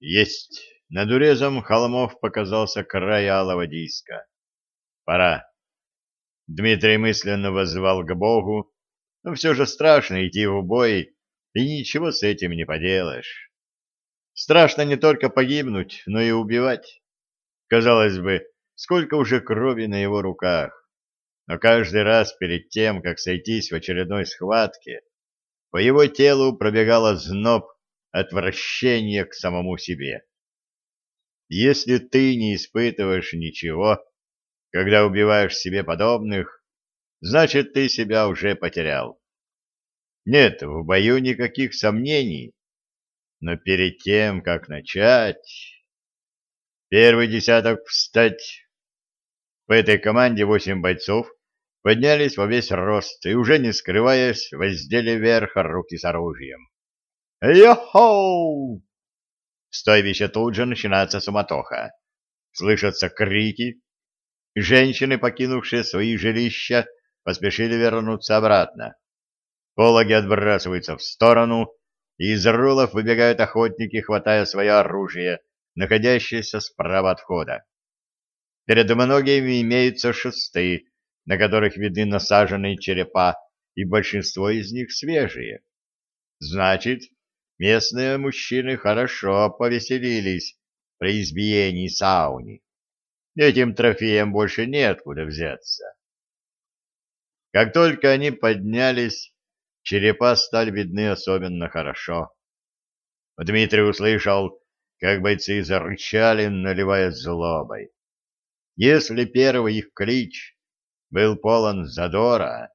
Есть. Над урезом холмов показался край алого диска. Пора. Дмитрий мысленно воззвал к Богу, но все же страшно идти в бой, и ничего с этим не поделаешь. Страшно не только погибнуть, но и убивать. Казалось бы, сколько уже крови на его руках. Но каждый раз перед тем, как сойтись в очередной схватке, по его телу пробегала зноб отвращения к самому себе. Если ты не испытываешь ничего, когда убиваешь себе подобных, значит, ты себя уже потерял. Нет в бою никаких сомнений, но перед тем, как начать... Первый десяток встать. По этой команде восемь бойцов поднялись во весь рост и, уже не скрываясь, воздели вверх руки с оружием. «Йо-хоу!» В стойбище тут же начинается суматоха. Слышатся крики. Женщины, покинувшие свои жилища, поспешили вернуться обратно. Пологи отбрасываются в сторону, и из рулов выбегают охотники, хватая свое оружие, находящееся справа от входа. Перед многими имеются шесты, на которых видны насаженные черепа, и большинство из них свежие. Значит, местные мужчины хорошо повеселились при избиении сауни. Этим трофеям больше неоткуда взяться. Как только они поднялись, черепа стали видны особенно хорошо. Дмитрий услышал, как бойцы зарычали, наливая злобой. Если первый их клич был полон задора,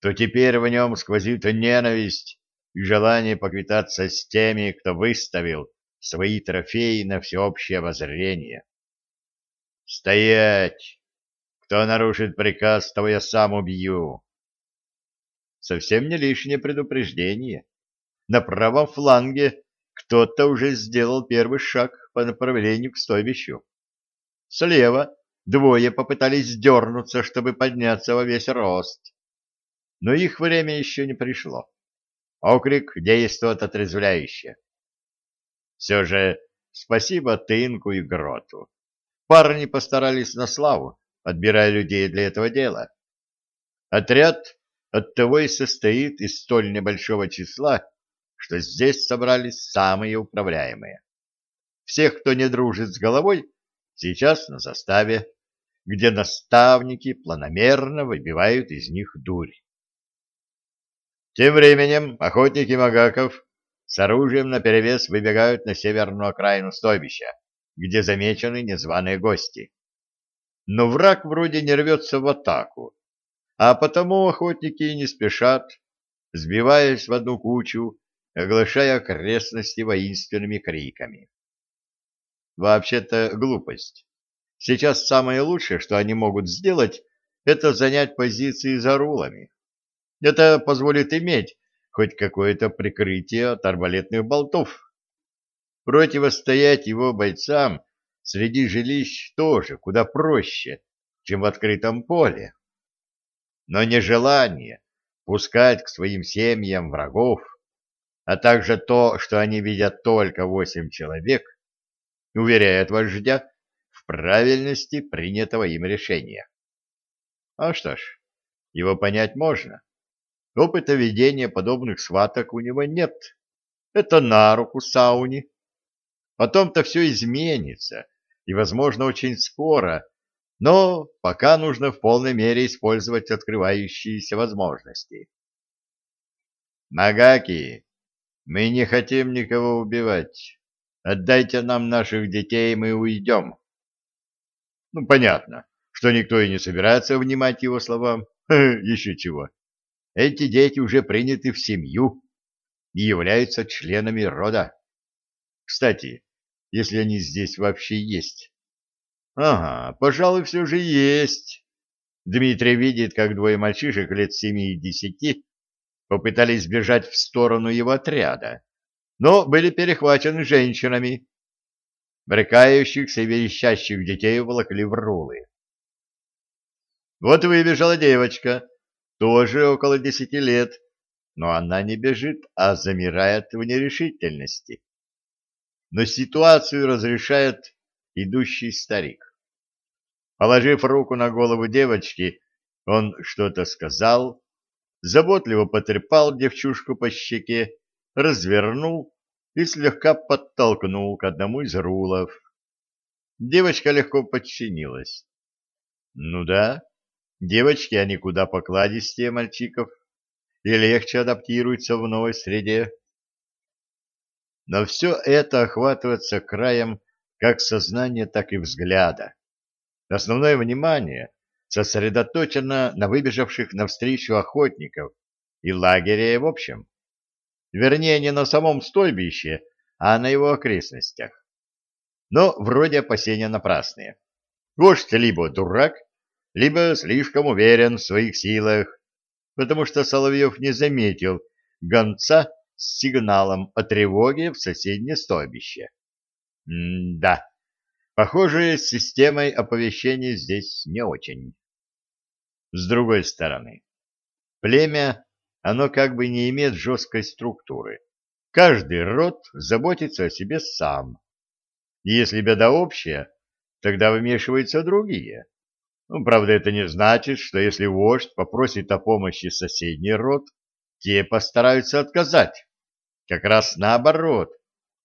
то теперь в нем сквозит ненависть и желание поквитаться с теми, кто выставил свои трофеи на всеобщее обозрение. «Стоять! Кто нарушит приказ, того я сам убью!» Совсем не лишнее предупреждение. На правом фланге кто-то уже сделал первый шаг по направлению к стойбищу. Слева двое попытались дернуться, чтобы подняться во весь рост. Но их время еще не пришло. Окрик действует отрезвляюще. Все же спасибо Тынку и Гроту. Парни постарались на славу, отбирая людей для этого дела. Отряд оттого и состоит из столь небольшого числа, что здесь собрались самые управляемые. Всех, кто не дружит с головой, сейчас на заставе, где наставники планомерно выбивают из них дурь. Тем временем охотники Магаков с оружием наперевес выбегают на северную окраину стойбища, где замечены незваные гости. Но враг вроде не рвется в атаку, а потому охотники не спешат, сбиваясь в одну кучу, оглашая окрестности воинственными криками. Вообще-то глупость. Сейчас самое лучшее, что они могут сделать, это занять позиции за рулами. Это позволит иметь хоть какое-то прикрытие от арбалетных болтов. Противостоять его бойцам среди жилищ тоже куда проще, чем в открытом поле. Но нежелание пускать к своим семьям врагов, а также то, что они видят только восемь человек, уверяет вождя в правильности принятого им решения. А что ж, его понять можно. Опыта ведения подобных сваток у него нет. Это на руку сауне. Потом-то все изменится, и, возможно, очень скоро, но пока нужно в полной мере использовать открывающиеся возможности. Нагаки, мы не хотим никого убивать. Отдайте нам наших детей, и мы уйдем. Ну, понятно, что никто и не собирается внимать его словам. Еще чего. Эти дети уже приняты в семью и являются членами рода. Кстати, если они здесь вообще есть. Ага, пожалуй, все же есть. Дмитрий видит, как двое мальчишек лет семи и десяти попытались бежать в сторону его отряда, но были перехвачены женщинами. Брыкающихся и верещащих детей волокли в рулы. Вот выбежала девочка, тоже около десяти лет, но она не бежит, а замирает в нерешительности. но ситуацию разрешает идущий старик. Положив руку на голову девочки, он что-то сказал, заботливо потрепал девчушку по щеке, развернул и слегка подтолкнул к одному из рулов. Девочка легко подчинилась. Ну да, девочки, они куда покладистее мальчиков и легче адаптируются в новой среде. Но все это охватывается краем как сознания, так и взгляда. Основное внимание сосредоточено на выбежавших навстречу охотников и лагере в общем. Вернее, не на самом стойбище, а на его окрестностях. Но вроде опасения напрасные. Вождь либо дурак, либо слишком уверен в своих силах, потому что Соловьев не заметил гонца с сигналом о тревоге в соседнее стойбище. М-да, похоже, с системой оповещения здесь не очень. С другой стороны, племя, оно как бы не имеет жесткой структуры. Каждый род заботится о себе сам. Если беда общая, тогда вмешиваются другие. Ну, правда, это не значит, что если вождь попросит о помощи соседний род, те постараются отказать. Как раз наоборот,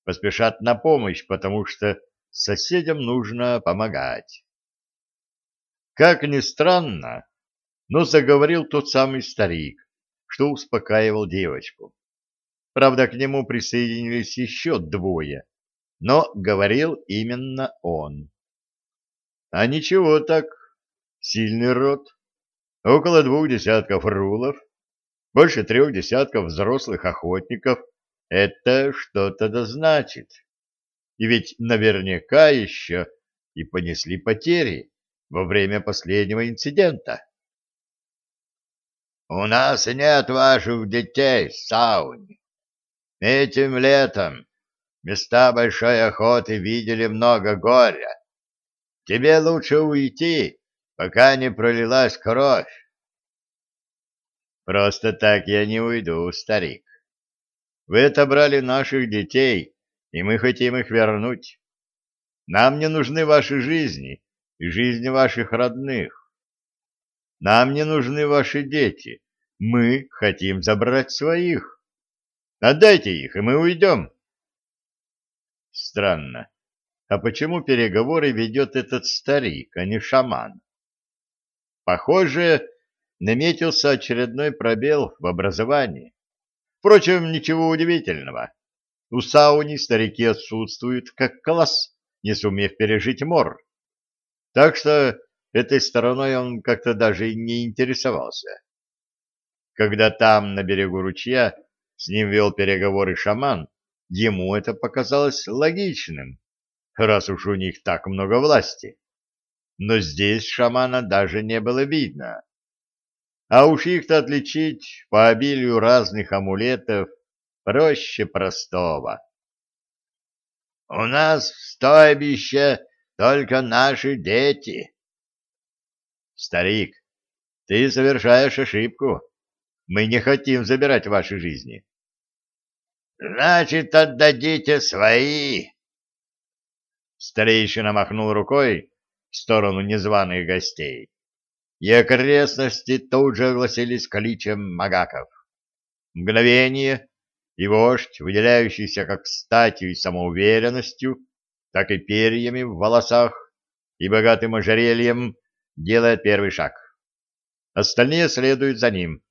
поспешат на помощь, потому что соседям нужно помогать. Как ни странно, но заговорил тот самый старик, что успокаивал девочку. Правда, к нему присоединились еще двое, но говорил именно он. А ничего так, сильный род, около двух десятков рулов, больше трех десятков взрослых охотников — это что-то да значит. И ведь наверняка еще и понесли потери во время последнего инцидента. «У нас нет ваших детей, Сауни. Этим летом места большой охоты видели много горя. Тебе лучше уйти, пока не пролилась кровь. Просто так я не уйду, старик. Вы отобрали наших детей, и мы хотим их вернуть. Нам не нужны ваши жизни и жизни ваших родных. Нам не нужны ваши дети. Мы хотим забрать своих. Отдайте их, и мы уйдем. Странно. А почему переговоры ведет этот старик, а не шаман? Похоже, наметился очередной пробел в образовании. Впрочем, ничего удивительного. У Сауни старики отсутствуют как класс, не сумев пережить мор. Так что этой стороной он как-то даже не интересовался. Когда там, на берегу ручья, с ним вел переговоры шаман, ему это показалось логичным раз уж у них так много власти. Но здесь шамана даже не было видно. А уж их-то отличить по обилию разных амулетов проще простого. «У нас в стойбище только наши дети». «Старик, ты совершаешь ошибку. Мы не хотим забирать ваши жизни». «Значит, отдадите свои», Старейшина махнул рукой в сторону незваных гостей, и окрестности тут же огласились кличем магаков. Мгновение, и вождь, выделяющийся как статью и самоуверенностью, так и перьями в волосах и богатым ожерельем, делает первый шаг. Остальные следуют за ним.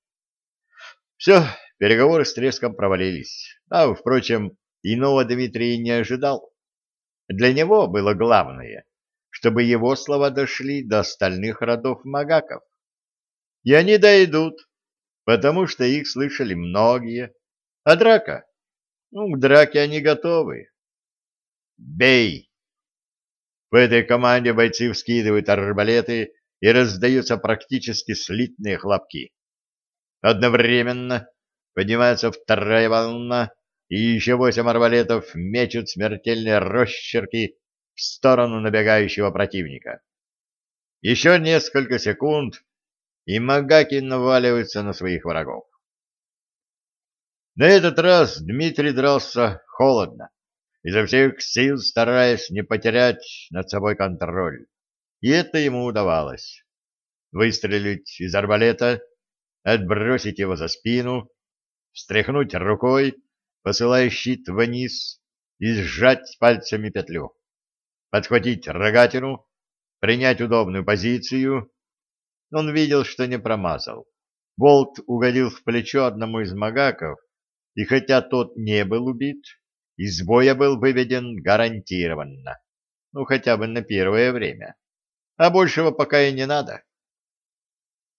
Все, переговоры с треском провалились. А, впрочем, иного Дмитрий не ожидал. Для него было главное, чтобы его слова дошли до остальных родов магаков. И они дойдут, потому что их слышали многие. А драка? Ну, к драке они готовы. Бей! В этой команде бойцы вскидывают арбалеты и раздаются практически слитные хлопки. Одновременно поднимается вторая волна, и еще восемь арбалетов мечут смертельные росчерки в сторону набегающего противника. Еще несколько секунд, и магаки наваливаются на своих врагов. На этот раз Дмитрий дрался холодно, изо всех сил стараясь не потерять над собой контроль. И это ему удавалось. Выстрелить из арбалета, отбросить его за спину, встряхнуть рукой, посылая щит вниз, и сжать пальцами петлю. Подхватить рогатину, принять удобную позицию. Он видел, что не промазал. Болт угодил в плечо одному из магаков, и хотя тот не был убит, из боя был выведен гарантированно. Ну, хотя бы на первое время. А большего пока и не надо.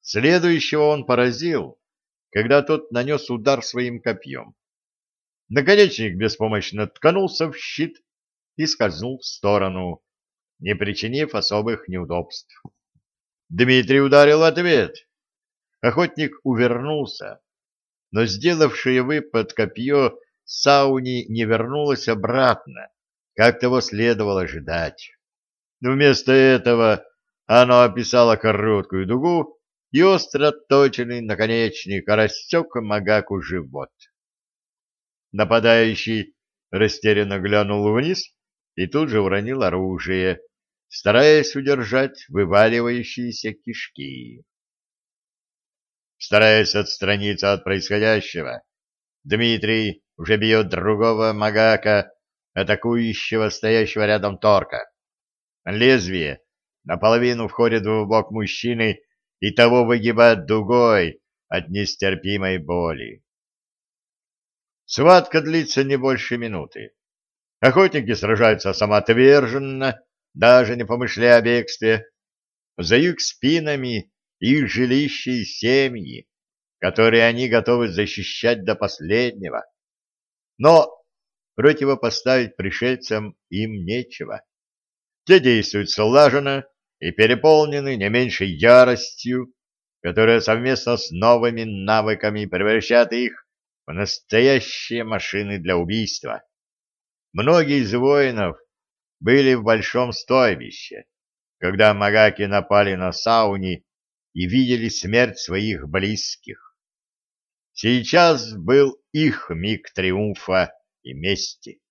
Следующего он поразил, когда тот нанес удар своим копьем. Наконечник беспомощно ткнулся в щит и скользнул в сторону, не причинив особых неудобств. Дмитрий ударил ответ. Охотник увернулся, но сделавшее выпад копье Сауни не вернулось обратно, как того следовало ожидать. Вместо этого оно описало короткую дугу, и остро точенный наконечник рассек Магаку живот. Нападающий растерянно глянул вниз и тут же уронил оружие, стараясь удержать вываливающиеся кишки. Стараясь отстраниться от происходящего, Дмитрий уже бьет другого магака, атакующего стоящего рядом торка. Лезвие наполовину входит в бок мужчины и того выгибает дугой от нестерпимой боли. Схватка длится не больше минуты. Охотники сражаются самоотверженно, даже не помышляя о бегстве. За их спинами их жилища и семьи, которые они готовы защищать до последнего. Но противопоставить пришельцам им нечего. Те действуют слаженно и переполнены не меньшей яростью, которая совместно с новыми навыками превращает их настоящие машины для убийства. Многие из воинов были в большом стойбище, когда магаки напали на сауни и видели смерть своих близких. Сейчас был их миг триумфа и мести.